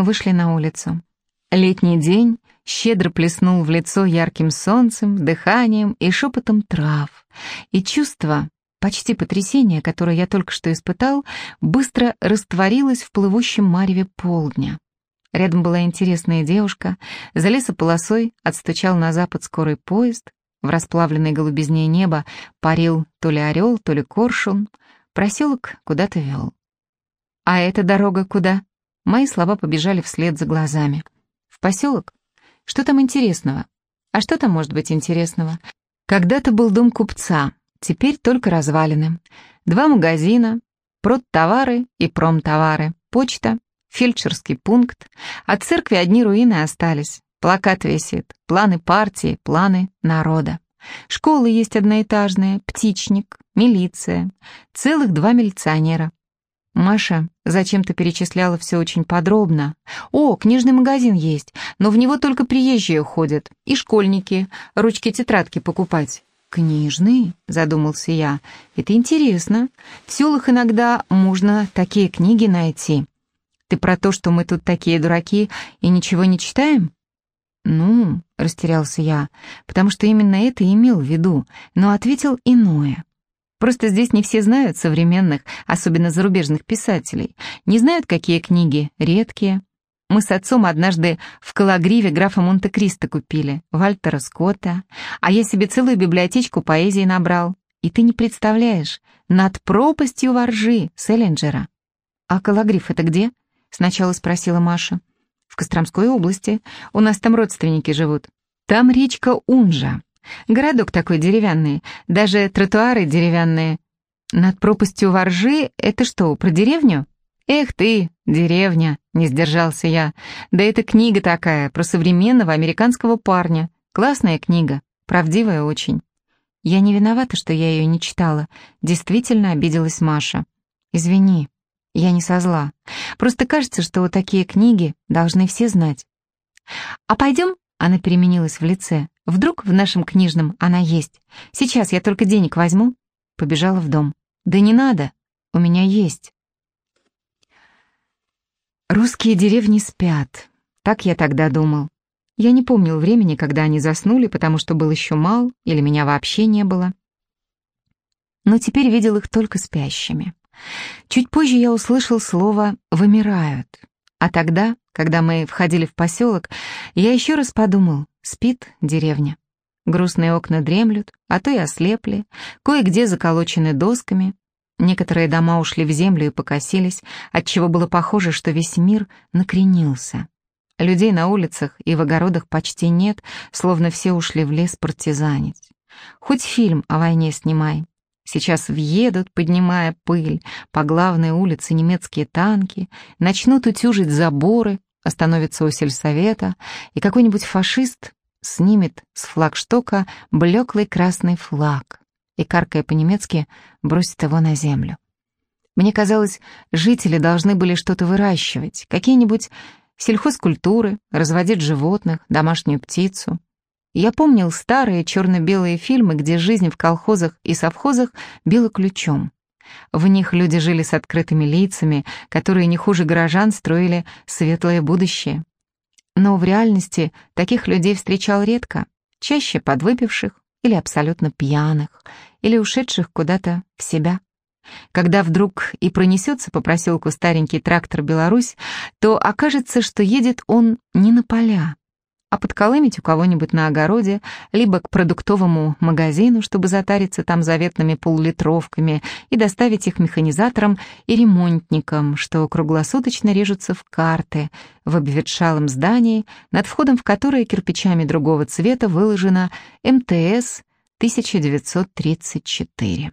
Мы вышли на улицу. Летний день щедро плеснул в лицо ярким солнцем, дыханием и шепотом трав. И чувство, почти потрясение, которое я только что испытал, быстро растворилось в плывущем мареве полдня. Рядом была интересная девушка, за лесополосой отстучал на запад скорый поезд, в расплавленной голубизне неба парил то ли орел, то ли коршун, проселок куда-то вел. «А эта дорога куда?» Мои слова побежали вслед за глазами. «В поселок? Что там интересного? А что там может быть интересного? Когда-то был дом купца, теперь только развалины. Два магазина, продтовары и промтовары, почта, фельдшерский пункт. От церкви одни руины остались. Плакат висит, планы партии, планы народа. Школы есть одноэтажные, птичник, милиция, целых два милиционера. Маша зачем-то перечисляла все очень подробно. О, книжный магазин есть, но в него только приезжие ходят, и школьники, ручки-тетрадки покупать. «Книжный?» — задумался я. «Это интересно. В селах иногда можно такие книги найти. Ты про то, что мы тут такие дураки и ничего не читаем?» «Ну», — растерялся я, потому что именно это имел в виду, но ответил иное. Просто здесь не все знают современных, особенно зарубежных писателей, не знают, какие книги редкие. Мы с отцом однажды в Калагриве графа Монте-Кристо купили, Вальтера Скотта, а я себе целую библиотечку поэзии набрал. И ты не представляешь, над пропастью воржи Селлинджера. «А Калагриф это где?» — сначала спросила Маша. «В Костромской области. У нас там родственники живут. Там речка Унжа. Городок такой деревянный, даже тротуары деревянные. Над пропастью воржи — это что, про деревню? Эх ты, деревня, не сдержался я. Да это книга такая, про современного американского парня. Классная книга, правдивая очень. Я не виновата, что я ее не читала. Действительно обиделась Маша. Извини, я не со зла. Просто кажется, что такие книги должны все знать. А пойдем она переменилась в лице. Вдруг в нашем книжном она есть. Сейчас я только денег возьму. Побежала в дом. Да не надо, у меня есть. Русские деревни спят. Так я тогда думал. Я не помнил времени, когда они заснули, потому что был еще мал, или меня вообще не было. Но теперь видел их только спящими. Чуть позже я услышал слово «вымирают». А тогда, когда мы входили в поселок, я еще раз подумал, спит деревня. Грустные окна дремлют, а то и ослепли, кое-где заколочены досками. Некоторые дома ушли в землю и покосились, отчего было похоже, что весь мир накренился. Людей на улицах и в огородах почти нет, словно все ушли в лес партизанить. Хоть фильм о войне снимай, Сейчас въедут, поднимая пыль, по главной улице немецкие танки, начнут утюжить заборы, остановятся у сельсовета, и какой-нибудь фашист снимет с флагштока блеклый красный флаг и, каркая по-немецки, бросит его на землю. Мне казалось, жители должны были что-то выращивать, какие-нибудь сельхозкультуры, разводить животных, домашнюю птицу. Я помнил старые черно-белые фильмы, где жизнь в колхозах и совхозах била ключом. В них люди жили с открытыми лицами, которые не хуже горожан строили светлое будущее. Но в реальности таких людей встречал редко, чаще подвыпивших или абсолютно пьяных, или ушедших куда-то в себя. Когда вдруг и пронесется по проселку старенький трактор «Беларусь», то окажется, что едет он не на поля, а подколымить у кого-нибудь на огороде, либо к продуктовому магазину, чтобы затариться там заветными поллитровками и доставить их механизаторам и ремонтникам, что круглосуточно режутся в карты в обветшалом здании, над входом в которое кирпичами другого цвета выложено МТС 1934.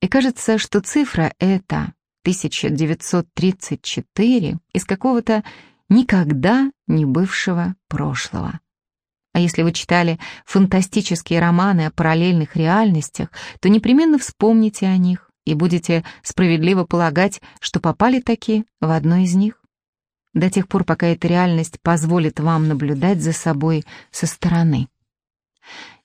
И кажется, что цифра эта 1934 из какого-то никогда не бывшего прошлого. А если вы читали фантастические романы о параллельных реальностях, то непременно вспомните о них и будете справедливо полагать, что попали таки в одну из них. До тех пор, пока эта реальность позволит вам наблюдать за собой со стороны.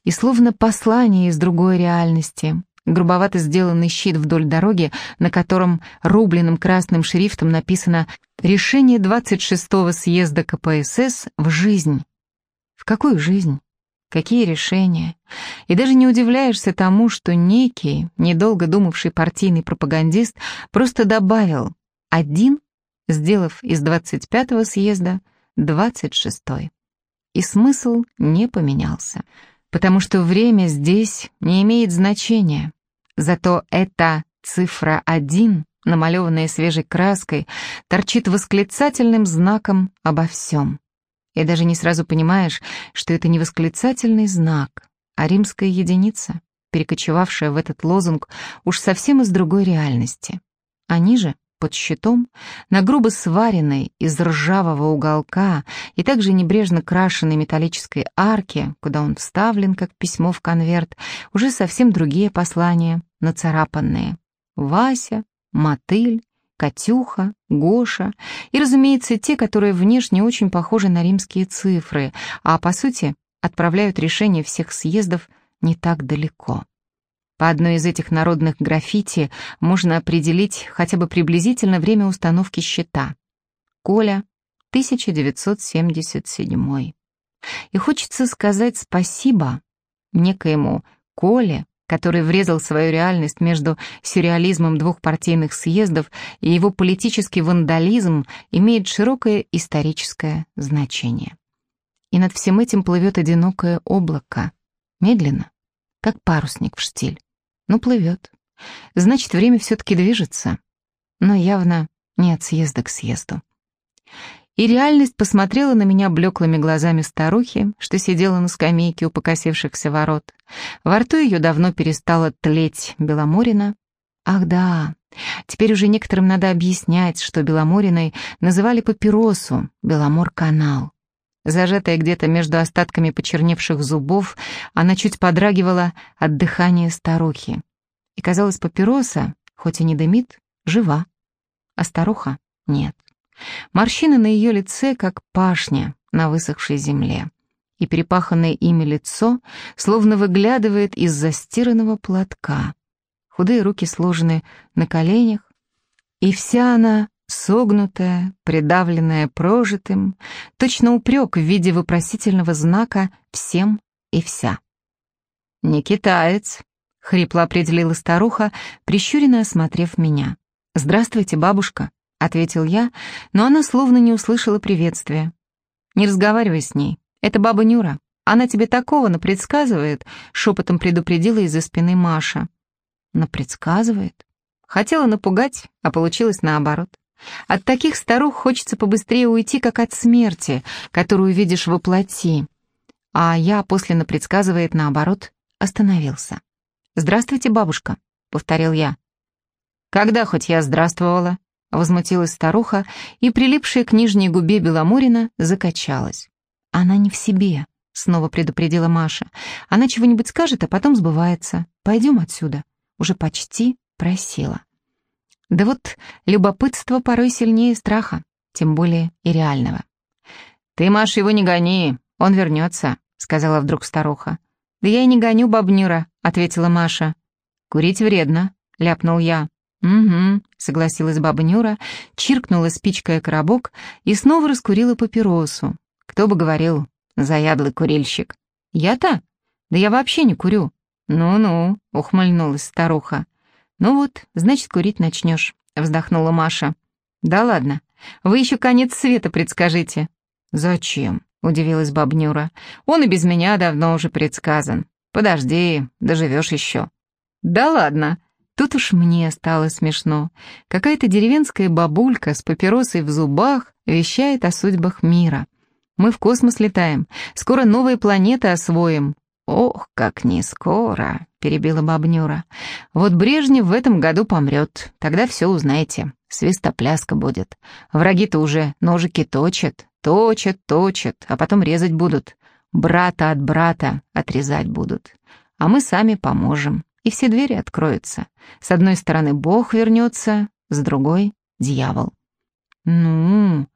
И словно послание из другой реальности, грубовато сделанный щит вдоль дороги, на котором рубленным красным шрифтом написано «Решение 26-го съезда КПСС в жизнь». В какую жизнь? Какие решения? И даже не удивляешься тому, что некий, недолго думавший партийный пропагандист, просто добавил «один», сделав из 25-го съезда 26-й. И смысл не поменялся, потому что время здесь не имеет значения. Зато эта цифра 1, намалеванная свежей краской, торчит восклицательным знаком обо всем. И даже не сразу понимаешь, что это не восклицательный знак, а римская единица, перекочевавшая в этот лозунг уж совсем из другой реальности. Они же, под щитом, на грубо сваренной из ржавого уголка и также небрежно крашенной металлической арке, куда он вставлен, как письмо в конверт, уже совсем другие послания, нацарапанные. Вася, мотыль, Катюха, Гоша и, разумеется, те, которые внешне очень похожи на римские цифры, а по сути отправляют решение всех съездов не так далеко. По одной из этих народных граффити можно определить хотя бы приблизительно время установки счета. Коля, 1977. И хочется сказать спасибо некоему Коле, который врезал свою реальность между сюрреализмом двух партийных съездов и его политический вандализм, имеет широкое историческое значение. И над всем этим плывет одинокое облако, медленно, как парусник в штиль. Ну, плывет. Значит, время все-таки движется. Но явно не от съезда к съезду. И реальность посмотрела на меня блеклыми глазами старухи, что сидела на скамейке у покосившихся ворот. Во рту ее давно перестала тлеть Беломорина. Ах да, теперь уже некоторым надо объяснять, что Беломориной называли папиросу Беломор-канал. Зажатая где-то между остатками почерневших зубов, она чуть подрагивала от дыхания старухи. И казалось, папироса, хоть и не дымит, жива, а старуха — нет. Морщины на ее лице, как пашня на высохшей земле, и перепаханное ими лицо словно выглядывает из застиранного платка. Худые руки сложены на коленях, и вся она согнутая, придавленная прожитым, точно упрек в виде вопросительного знака «всем и вся». «Не китаец», — хрипло определила старуха, прищуренно осмотрев меня. «Здравствуйте, бабушка», — ответил я, но она словно не услышала приветствия. «Не разговаривай с ней, это баба Нюра. Она тебе такого напредсказывает», — шепотом предупредила из-за спины Маша. «Напредсказывает?» Хотела напугать, а получилось наоборот. От таких старух хочется побыстрее уйти, как от смерти, которую видишь во плоти. А я, после напредсказывает наоборот, остановился. «Здравствуйте, бабушка», — повторил я. «Когда хоть я здравствовала?» — возмутилась старуха, и, прилипшая к нижней губе Беломорина, закачалась. «Она не в себе», — снова предупредила Маша. «Она чего-нибудь скажет, а потом сбывается. Пойдем отсюда». Уже почти просила. Да вот любопытство порой сильнее страха, тем более и реального. «Ты, Маша, его не гони, он вернется», — сказала вдруг старуха. «Да я и не гоню, бабнюра», — ответила Маша. «Курить вредно», — ляпнул я. «Угу», — согласилась баба Нюра, чиркнула спичкой коробок и снова раскурила папиросу. «Кто бы говорил, заядлый курильщик». «Я-то? Да я вообще не курю». «Ну-ну», — ухмыльнулась старуха. «Ну вот, значит, курить начнешь», — вздохнула Маша. «Да ладно, вы еще конец света предскажите». «Зачем?» — удивилась бабнюра. «Он и без меня давно уже предсказан. Подожди, доживешь еще». «Да ладно!» Тут уж мне стало смешно. Какая-то деревенская бабулька с папиросой в зубах вещает о судьбах мира. Мы в космос летаем, скоро новые планеты освоим, «Ох, как не скоро», — перебила бабнюра. «Вот Брежнев в этом году помрет, тогда все узнаете. Свистопляска будет. Враги-то уже ножики точат, точат, точат, а потом резать будут. Брата от брата отрезать будут. А мы сами поможем, и все двери откроются. С одной стороны Бог вернется, с другой — дьявол». «Ну...»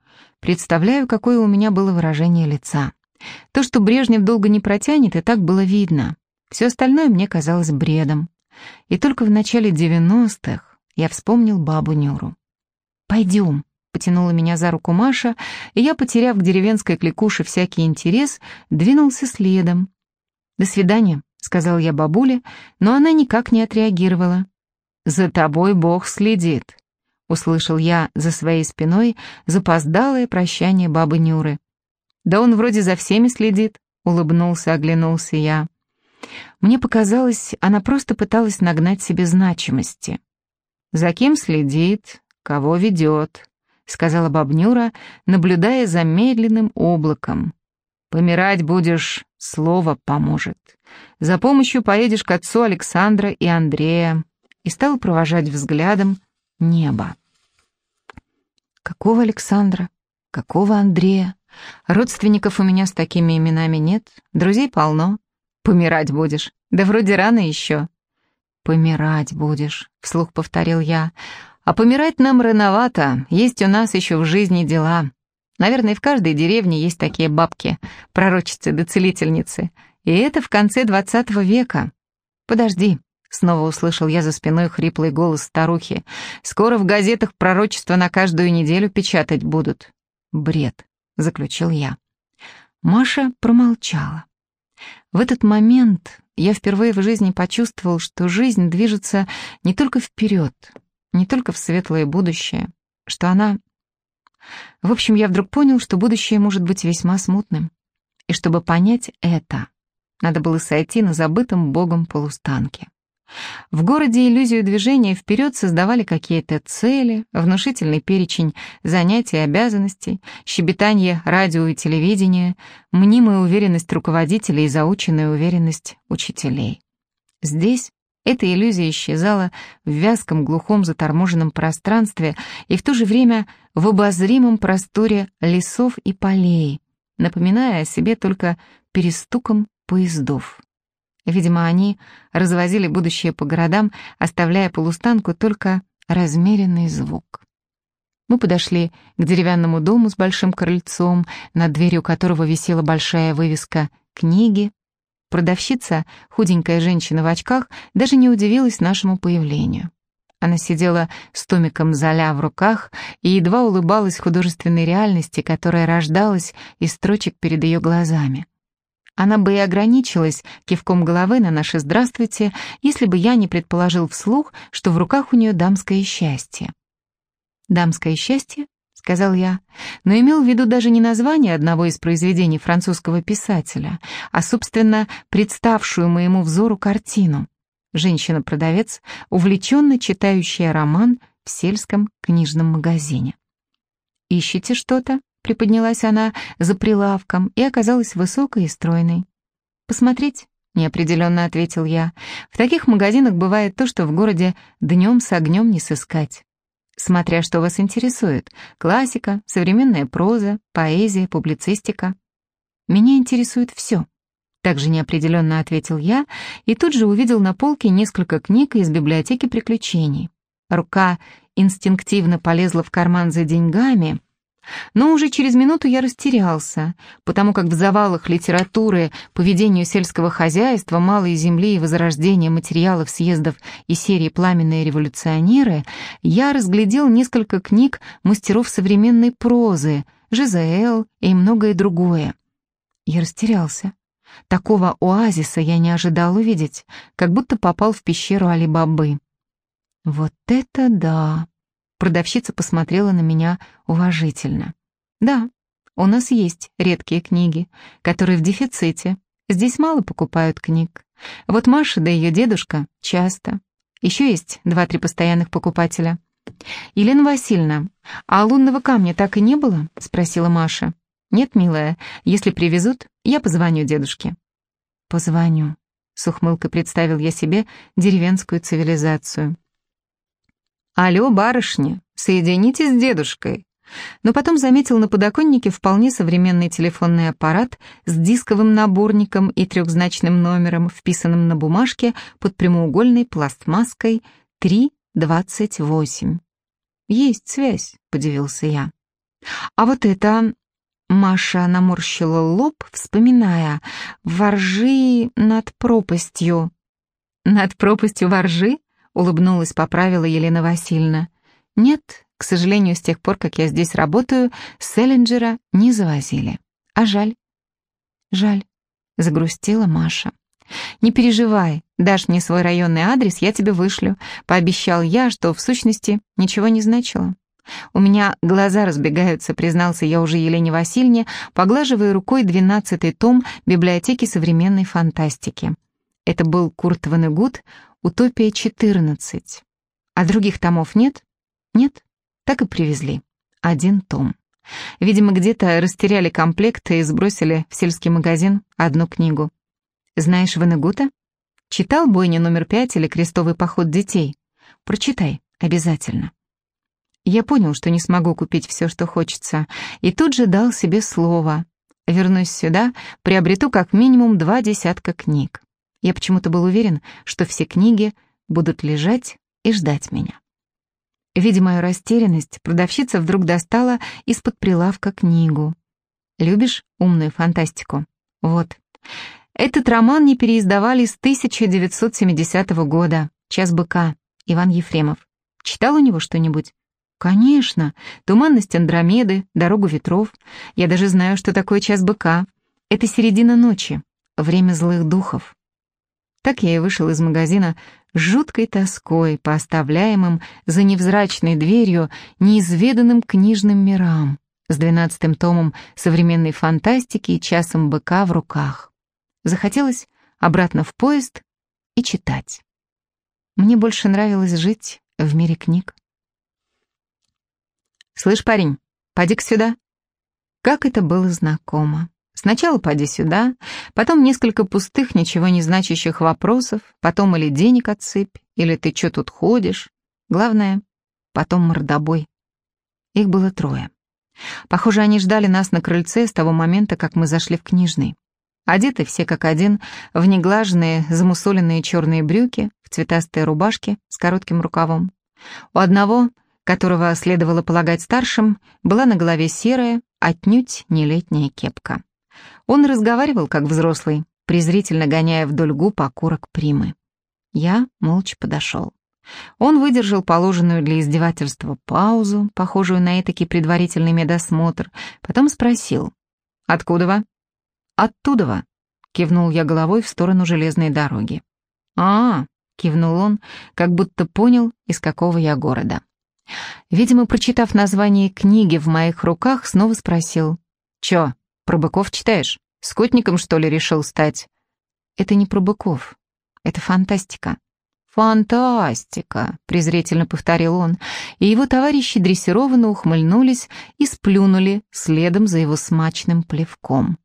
Представляю, какое у меня было выражение лица. То, что Брежнев долго не протянет, и так было видно. Все остальное мне казалось бредом. И только в начале девяностых я вспомнил бабу Нюру. «Пойдем», — потянула меня за руку Маша, и я, потеряв к деревенской кликуше всякий интерес, двинулся следом. «До свидания», — сказал я бабуле, но она никак не отреагировала. «За тобой Бог следит», — услышал я за своей спиной запоздалое прощание бабы Нюры. «Да он вроде за всеми следит», — улыбнулся, оглянулся я. Мне показалось, она просто пыталась нагнать себе значимости. «За кем следит, кого ведет», — сказала бабнюра, наблюдая за медленным облаком. «Помирать будешь, слово поможет. За помощью поедешь к отцу Александра и Андрея». И стал провожать взглядом небо. Какого Александра? Какого Андрея? Родственников у меня с такими именами нет, друзей полно. Помирать будешь. Да вроде рано еще. Помирать будешь, вслух повторил я. А помирать нам рановато, есть у нас еще в жизни дела. Наверное, в каждой деревне есть такие бабки, пророчицы да целительницы. И это в конце двадцатого века. Подожди, снова услышал я за спиной хриплый голос старухи. Скоро в газетах пророчества на каждую неделю печатать будут. Бред, заключил я. Маша промолчала. В этот момент я впервые в жизни почувствовал, что жизнь движется не только вперед, не только в светлое будущее, что она... В общем, я вдруг понял, что будущее может быть весьма смутным. И чтобы понять это, надо было сойти на забытом богом полустанке. В городе иллюзию движения вперед создавали какие-то цели, внушительный перечень занятий и обязанностей, щебетание радио и телевидения, мнимая уверенность руководителей и заученная уверенность учителей. Здесь эта иллюзия исчезала в вязком, глухом, заторможенном пространстве и в то же время в обозримом просторе лесов и полей, напоминая о себе только перестуком поездов. Видимо, они развозили будущее по городам, оставляя полустанку только размеренный звук. Мы подошли к деревянному дому с большим крыльцом, над дверью которого висела большая вывеска «Книги». Продавщица, худенькая женщина в очках, даже не удивилась нашему появлению. Она сидела с томиком Золя в руках и едва улыбалась художественной реальности, которая рождалась из строчек перед ее глазами. Она бы и ограничилась кивком головы на наше «здравствуйте», если бы я не предположил вслух, что в руках у нее дамское счастье. «Дамское счастье?» — сказал я, но имел в виду даже не название одного из произведений французского писателя, а, собственно, представшую моему взору картину. Женщина-продавец, увлеченно читающая роман в сельском книжном магазине. «Ищете что-то?» Приподнялась она за прилавком и оказалась высокой и стройной. «Посмотреть?» — неопределенно ответил я. «В таких магазинах бывает то, что в городе днем с огнем не сыскать. Смотря что вас интересует. Классика, современная проза, поэзия, публицистика. Меня интересует все». Также неопределенно ответил я и тут же увидел на полке несколько книг из библиотеки приключений. Рука инстинктивно полезла в карман за деньгами, но уже через минуту я растерялся, потому как в завалах литературы по ведению сельского хозяйства, малой земли и возрождения материалов съездов и серии «Пламенные революционеры» я разглядел несколько книг мастеров современной прозы, ЖЗЛ и многое другое. Я растерялся. Такого оазиса я не ожидал увидеть, как будто попал в пещеру Али-Бабы. Вот это да! Продавщица посмотрела на меня уважительно. «Да, у нас есть редкие книги, которые в дефиците. Здесь мало покупают книг. Вот Маша да ее дедушка часто. Еще есть два-три постоянных покупателя». «Елена Васильевна, а лунного камня так и не было?» — спросила Маша. «Нет, милая, если привезут, я позвоню дедушке». «Позвоню», — с ухмылкой представил я себе деревенскую цивилизацию. «Алло, барышня, соедините с дедушкой». Но потом заметил на подоконнике вполне современный телефонный аппарат с дисковым наборником и трехзначным номером, вписанным на бумажке под прямоугольной пластмасской 328. «Есть связь», — подивился я. «А вот это...» Маша наморщила лоб, вспоминая «Воржи над пропастью». «Над пропастью воржи?» — улыбнулась, поправила Елена Васильевна. «Нет, к сожалению, с тех пор, как я здесь работаю, Селлинджера не завозили. А жаль». «Жаль», — загрустила Маша. «Не переживай, дашь мне свой районный адрес, я тебе вышлю», — пообещал я, что в сущности ничего не значило. «У меня глаза разбегаются», — признался я уже Елене Васильевне, поглаживая рукой двенадцатый том библиотеки современной фантастики. Это был Курт Ванегут «Утопия-14». А других томов нет? Нет, так и привезли. Один том. Видимо, где-то растеряли комплект и сбросили в сельский магазин одну книгу. Знаешь Ванегута? Читал «Бойня номер пять» или «Крестовый поход детей»? Прочитай, обязательно. Я понял, что не смогу купить все, что хочется, и тут же дал себе слово. Вернусь сюда, приобрету как минимум два десятка книг. Я почему-то был уверен, что все книги будут лежать и ждать меня. Видя мою растерянность, продавщица вдруг достала из-под прилавка книгу. «Любишь умную фантастику?» «Вот. Этот роман не переиздавали с 1970 года. «Час быка». Иван Ефремов. Читал у него что-нибудь? Конечно. «Туманность Андромеды», «Дорогу ветров». Я даже знаю, что такое «Час быка». Это середина ночи, время злых духов. Так я и вышел из магазина с жуткой тоской по оставляемым за невзрачной дверью неизведанным книжным мирам, с двенадцатым томом современной фантастики и часом быка в руках. Захотелось обратно в поезд и читать. Мне больше нравилось жить в мире книг. «Слышь, парень, поди-ка сюда». Как это было знакомо. Сначала поди сюда, потом несколько пустых, ничего не значащих вопросов, потом или денег отсыпь, или ты что тут ходишь. Главное, потом мордобой. Их было трое. Похоже, они ждали нас на крыльце с того момента, как мы зашли в книжный. Одеты все как один, в неглаженные, замусоленные черные брюки, в цветастые рубашки с коротким рукавом. У одного, которого следовало полагать старшим, была на голове серая, отнюдь не летняя кепка. Он разговаривал как взрослый, презрительно гоняя вдоль губ окурок примы. Я молча подошел. Он выдержал положенную для издевательства паузу, похожую на этакий предварительный медосмотр, потом спросил «Откуда вы?» «Оттуда-во», — кивнул я головой в сторону железной дороги. «А, — кивнул он, как будто понял, из какого я города. Видимо, прочитав название книги в моих руках, снова спросил. «Чё, про быков читаешь? Скотником, что ли, решил стать?» «Это не про быков. Это фантастика». «Фантастика!» — презрительно повторил он, и его товарищи дрессированно ухмыльнулись и сплюнули следом за его смачным плевком.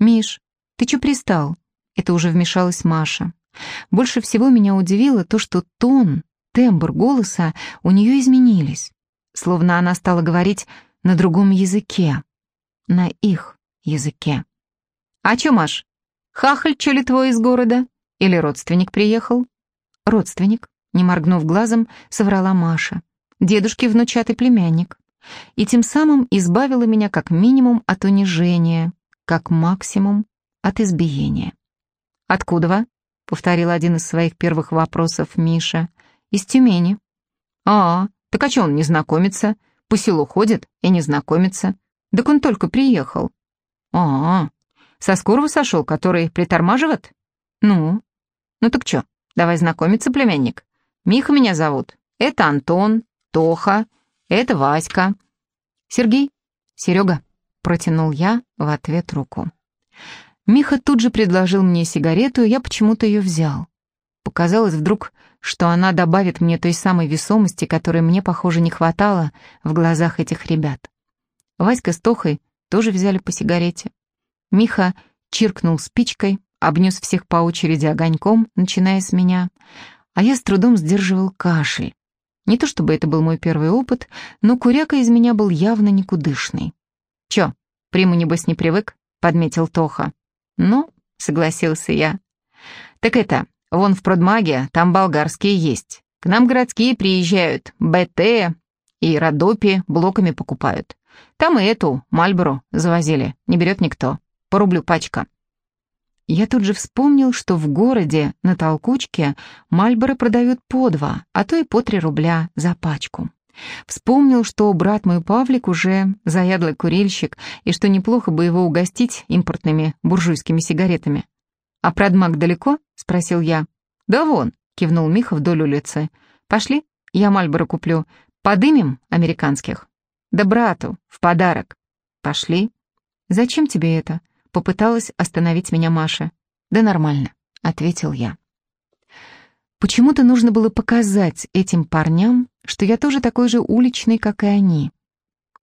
«Миш, ты чё пристал?» Это уже вмешалась Маша. Больше всего меня удивило то, что тон, тембр голоса у нее изменились, словно она стала говорить на другом языке, на их языке. «А чё, Маш, хахаль чё ли твой из города? Или родственник приехал?» «Родственник», не моргнув глазом, соврала Маша. «Дедушки внучатый племянник». И тем самым избавила меня как минимум от унижения, как максимум от избиения. «Откуда вы?» — повторил один из своих первых вопросов Миша. «Из Тюмени». «А, так а чё он не знакомится? По селу ходит и не знакомится. Так он только приехал». «А, со скорого сошел, который притормаживает?» «Ну? Ну так чё, давай знакомиться, племянник. Миха меня зовут. Это Антон, Тоха, это Васька». «Сергей?» «Серега», — протянул я в ответ руку. Миха тут же предложил мне сигарету, и я почему-то ее взял. Показалось вдруг, что она добавит мне той самой весомости, которой мне, похоже, не хватало в глазах этих ребят. Васька с Тохой тоже взяли по сигарете. Миха чиркнул спичкой, обнес всех по очереди огоньком, начиная с меня, а я с трудом сдерживал кашель. Не то чтобы это был мой первый опыт, но куряка из меня был явно никудышный. «Чё, приму, небось, не привык?» — подметил Тоха. «Ну», — согласился я. «Так это, вон в продмаге, там болгарские есть. К нам городские приезжают, БТ и Родопи блоками покупают. Там и эту, Мальбору, завозили, не берет никто. По рублю пачка». Я тут же вспомнил, что в городе на толкучке Мальборо продают по два, а то и по три рубля за пачку. Вспомнил, что брат мой Павлик уже заядлый курильщик, и что неплохо бы его угостить импортными буржуйскими сигаретами. «А Прадмаг далеко?» — спросил я. «Да вон», — кивнул Миха вдоль улицы. «Пошли, я Мальборо куплю. Подымем американских?» «Да брату, в подарок». «Пошли». «Зачем тебе это?» — попыталась остановить меня Маша. «Да нормально», — ответил я. Почему-то нужно было показать этим парням, что я тоже такой же уличный, как и они.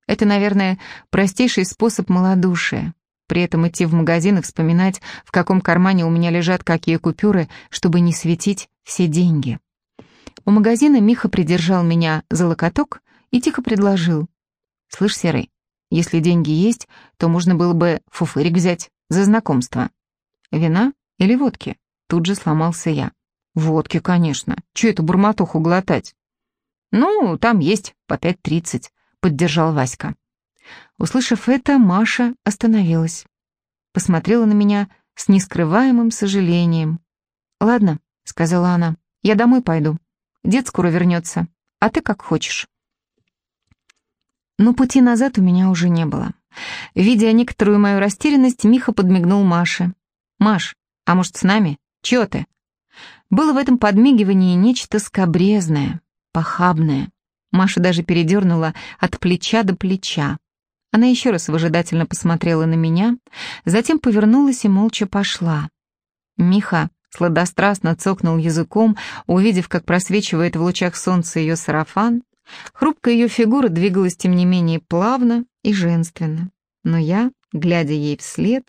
Это, наверное, простейший способ малодушия. При этом идти в магазин и вспоминать, в каком кармане у меня лежат какие купюры, чтобы не светить все деньги. У магазина Миха придержал меня за локоток и тихо предложил. «Слышь, Серый, если деньги есть, то можно было бы фуфырик взять за знакомство. Вина или водки?» Тут же сломался я. «Водки, конечно. Че эту бурматуху глотать?» «Ну, там есть по пять тридцать», — поддержал Васька. Услышав это, Маша остановилась. Посмотрела на меня с нескрываемым сожалением. «Ладно», — сказала она, — «я домой пойду. Дед скоро вернется, а ты как хочешь». Но пути назад у меня уже не было. Видя некоторую мою растерянность, Миха подмигнул Маше. «Маш, а может, с нами? Чё ты?» Было в этом подмигивании нечто скобрезное, похабное. Маша даже передернула от плеча до плеча. Она еще раз выжидательно посмотрела на меня, затем повернулась и молча пошла. Миха сладострастно цокнул языком, увидев, как просвечивает в лучах солнца ее сарафан. Хрупкая ее фигура двигалась, тем не менее, плавно и женственно. Но я, глядя ей вслед,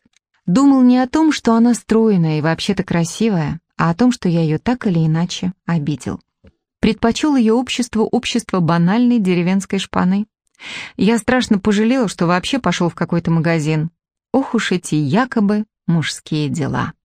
думал не о том, что она стройная и вообще-то красивая, а о том, что я ее так или иначе обидел. Предпочел ее общество общество банальной деревенской шпаны. Я страшно пожалела, что вообще пошел в какой-то магазин. Ох уж эти якобы мужские дела.